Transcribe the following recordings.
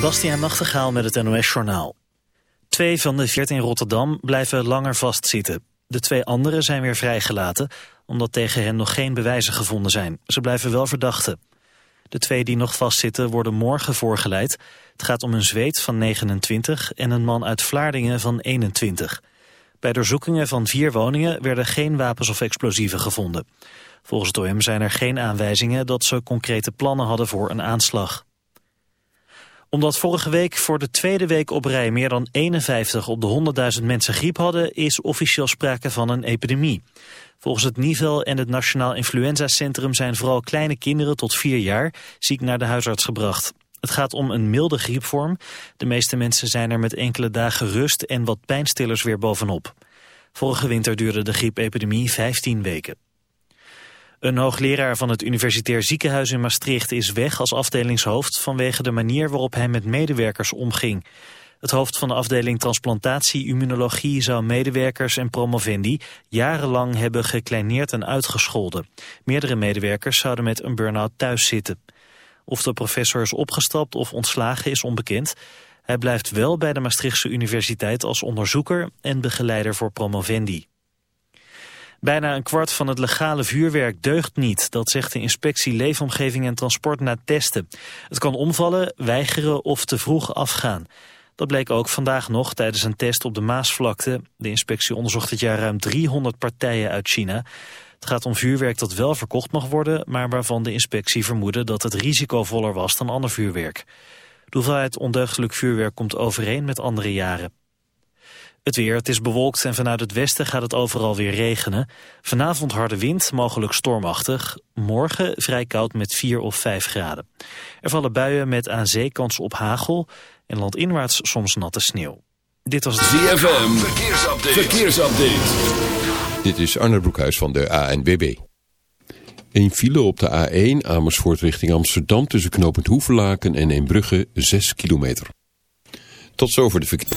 Bastiaan Nachtegaal met het NOS-journaal. Twee van de veertien in Rotterdam blijven langer vastzitten. De twee anderen zijn weer vrijgelaten, omdat tegen hen nog geen bewijzen gevonden zijn. Ze blijven wel verdachten. De twee die nog vastzitten worden morgen voorgeleid. Het gaat om een Zweed van 29 en een man uit Vlaardingen van 21. Bij doorzoekingen van vier woningen werden geen wapens of explosieven gevonden. Volgens het OM zijn er geen aanwijzingen dat ze concrete plannen hadden voor een aanslag omdat vorige week voor de tweede week op rij meer dan 51 op de 100.000 mensen griep hadden, is officieel sprake van een epidemie. Volgens het NIVEL en het Nationaal Influenza Centrum zijn vooral kleine kinderen tot vier jaar ziek naar de huisarts gebracht. Het gaat om een milde griepvorm. De meeste mensen zijn er met enkele dagen rust en wat pijnstillers weer bovenop. Vorige winter duurde de griepepidemie 15 weken. Een hoogleraar van het Universitair Ziekenhuis in Maastricht is weg als afdelingshoofd vanwege de manier waarop hij met medewerkers omging. Het hoofd van de afdeling transplantatie-immunologie zou medewerkers en promovendi jarenlang hebben gekleineerd en uitgescholden. Meerdere medewerkers zouden met een burn-out thuis zitten. Of de professor is opgestapt of ontslagen is onbekend. Hij blijft wel bij de Maastrichtse Universiteit als onderzoeker en begeleider voor promovendi. Bijna een kwart van het legale vuurwerk deugt niet. Dat zegt de inspectie Leefomgeving en Transport na testen. Het kan omvallen, weigeren of te vroeg afgaan. Dat bleek ook vandaag nog tijdens een test op de Maasvlakte. De inspectie onderzocht dit jaar ruim 300 partijen uit China. Het gaat om vuurwerk dat wel verkocht mag worden... maar waarvan de inspectie vermoedde dat het risicovoller was dan ander vuurwerk. De hoeveelheid ondeugdelijk vuurwerk komt overeen met andere jaren. Het weer, het is bewolkt en vanuit het westen gaat het overal weer regenen. Vanavond harde wind, mogelijk stormachtig. Morgen vrij koud met 4 of 5 graden. Er vallen buien met aan zee kans op hagel en landinwaarts soms natte sneeuw. Dit was het ZFM, verkeersupdate. verkeersupdate. Dit is Arne Broekhuis van de ANWB. Een file op de A1 Amersfoort richting Amsterdam tussen knooppunt Hoevelaken en Eembrugge 6 kilometer. Tot zover de verkeer.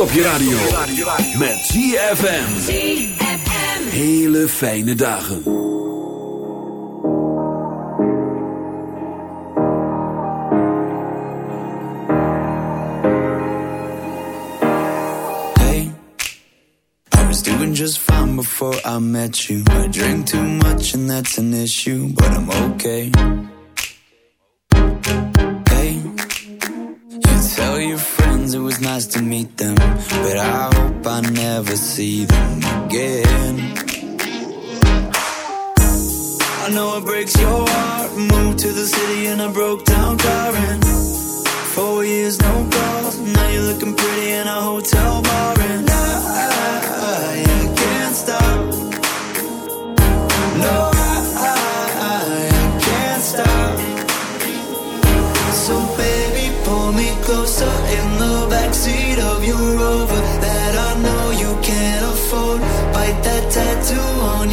op je radio. Met GFM Hele fijne dagen. Hey, I was doing just fine before I met you. I drink too much and that's an issue, but I'm okay. again. I know it breaks your heart. Moved to the city in a broke down car. And four years, no calls. Now you're looking pretty in a hotel bar. And I, I, I can't stop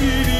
Spirit.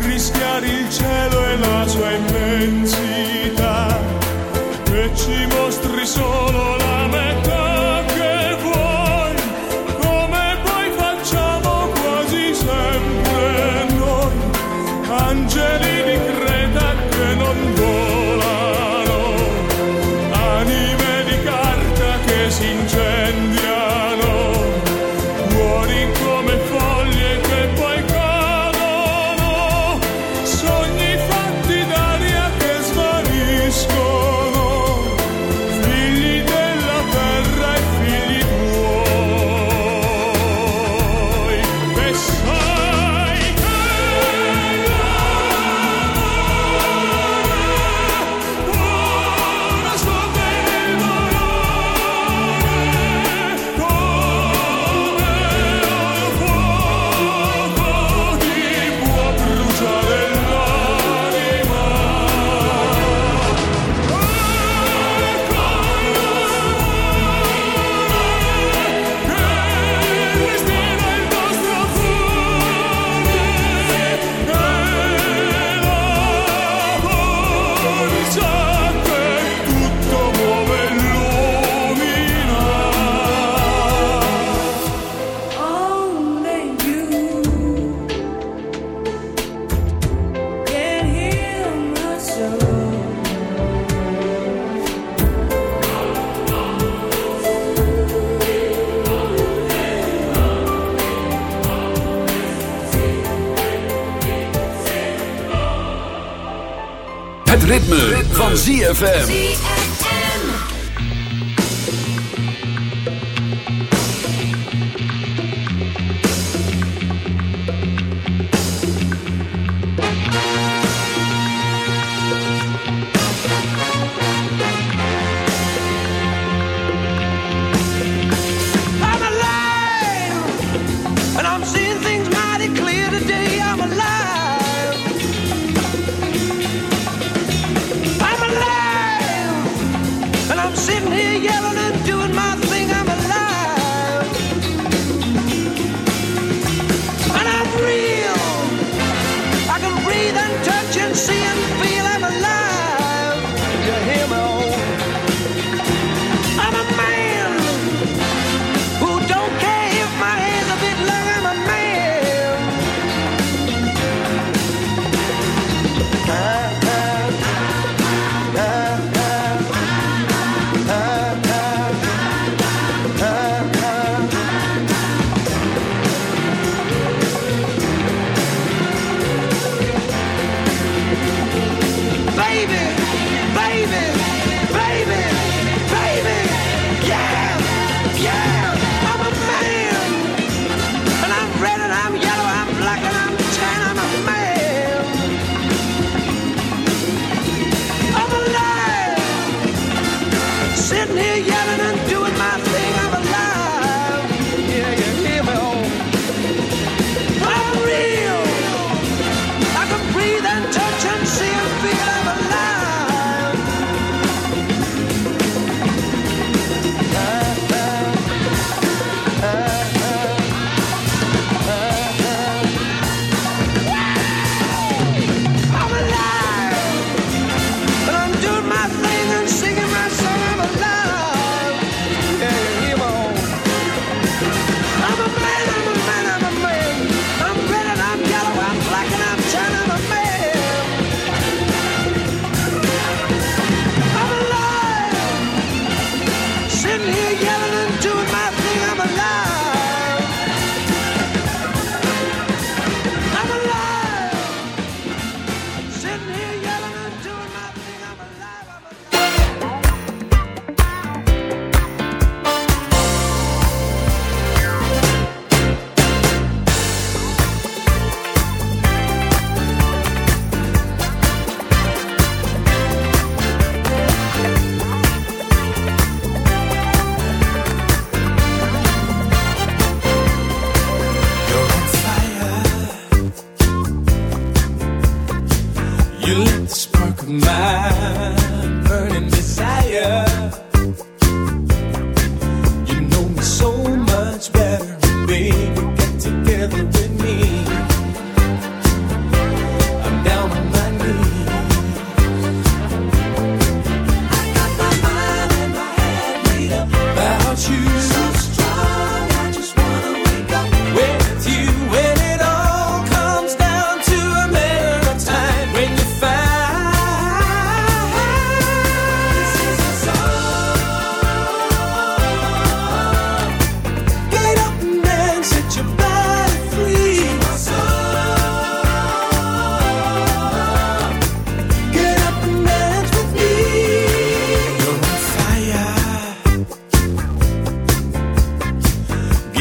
rischiare il cielo e la sua immensità. Che ci muovi ZFM.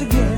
once again.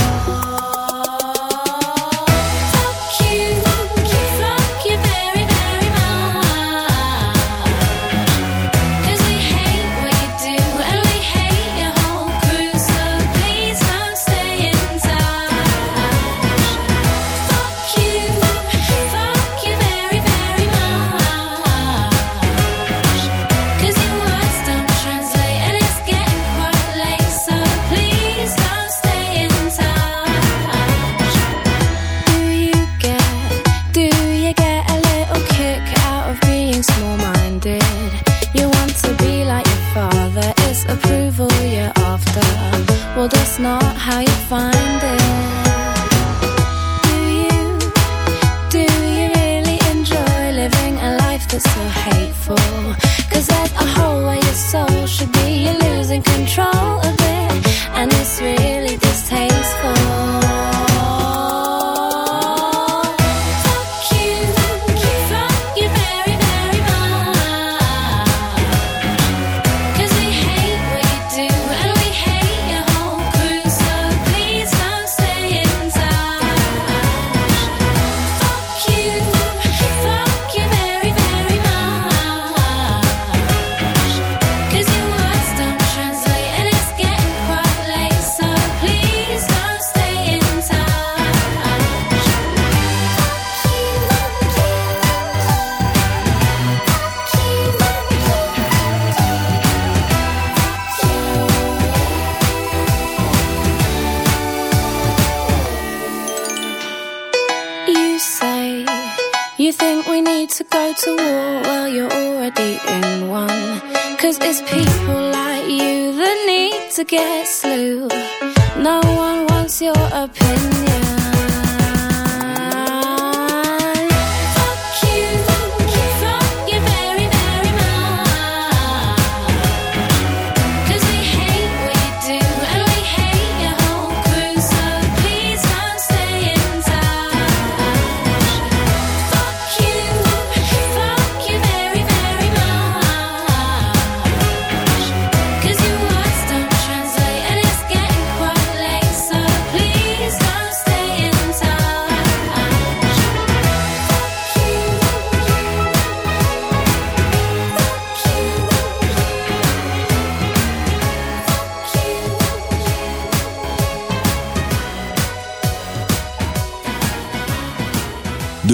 Well, that's not how you find.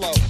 slow.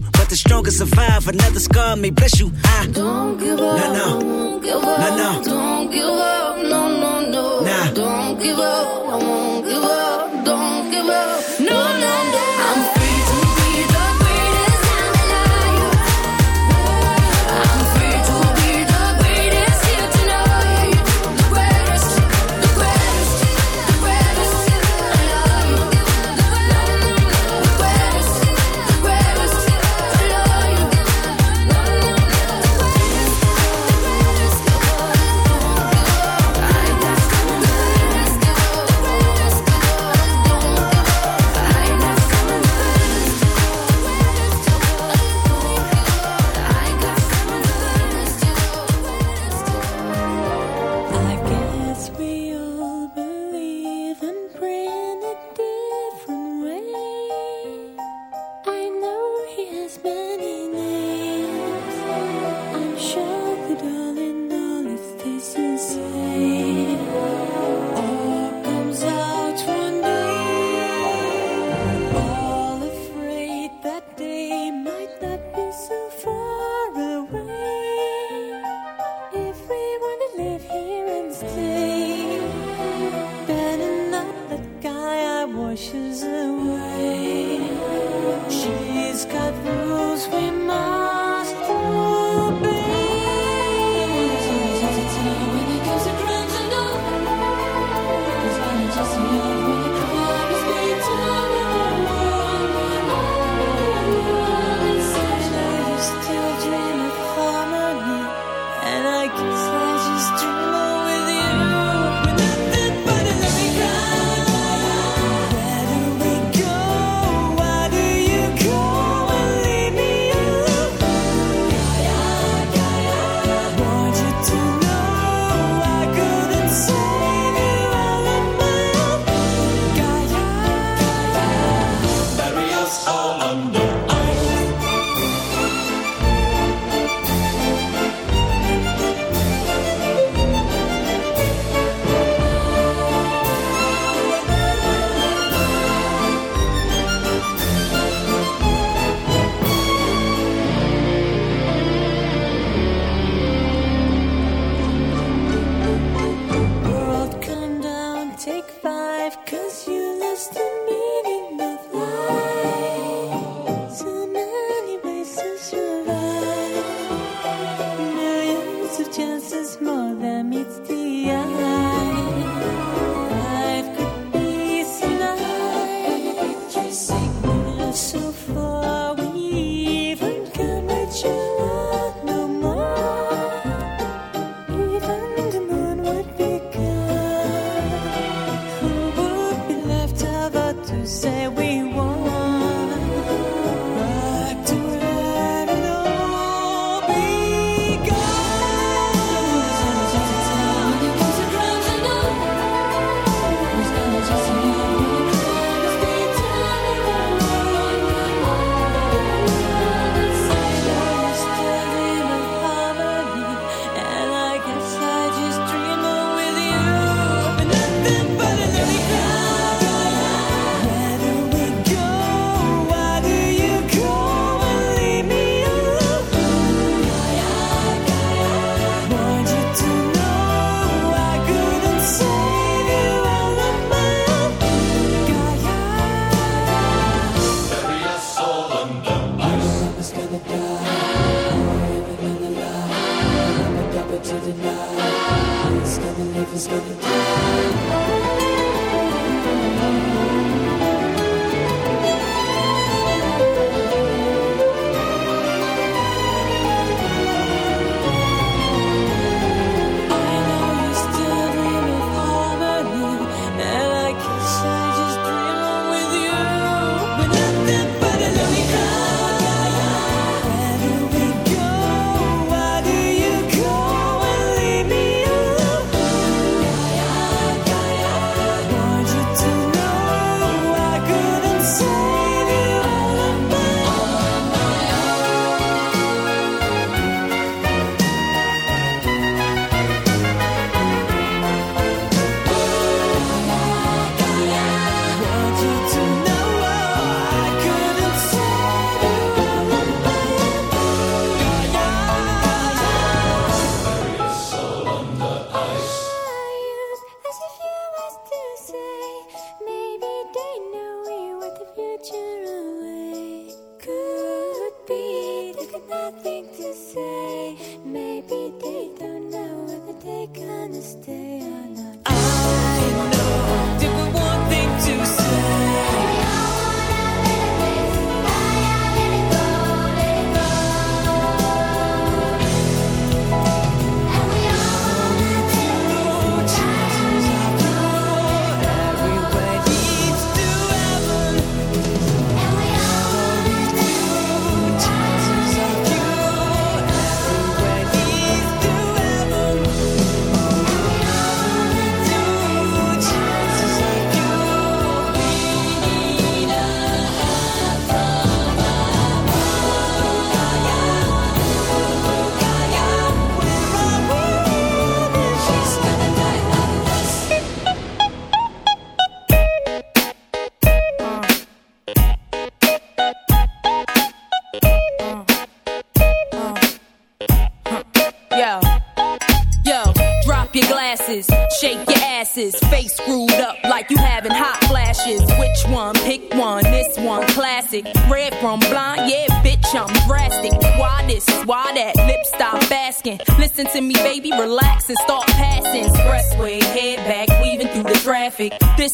you, but the strongest survive. Another scar may bless you. I don't give up. Nah, no. Don't give up. Nah, no. Don't give up. No, no, no. Nah. Don't give up. I won't give up. Don't give up.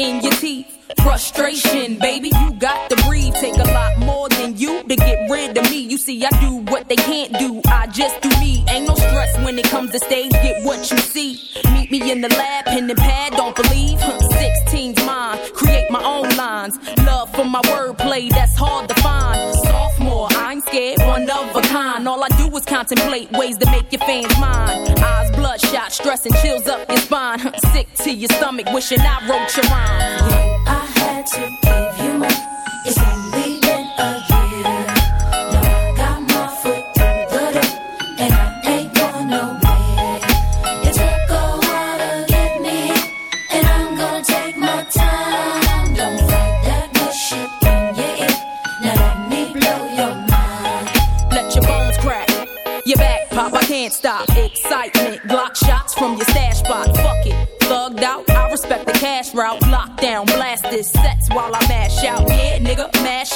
gritting your teeth? Frustration, baby, you got to breathe. Take a lot more than you to get rid of me. You see, I do what they can't do. I just do me. Ain't no stress when it comes to stage. Get what you see. Meet me in the lab, pen and pad. Don't believe. Huh, 16's mine. Create my own lines. Love for my wordplay, that's hard to find. Sophomore, I ain't scared, one of a kind. All I do is contemplate ways to make your fans mine. Eyes bloodshot, stress and chills up your spine. Sick to your stomach, wishing I wrote your rhyme. I had to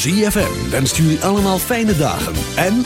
ZFM wenst jullie allemaal fijne dagen en...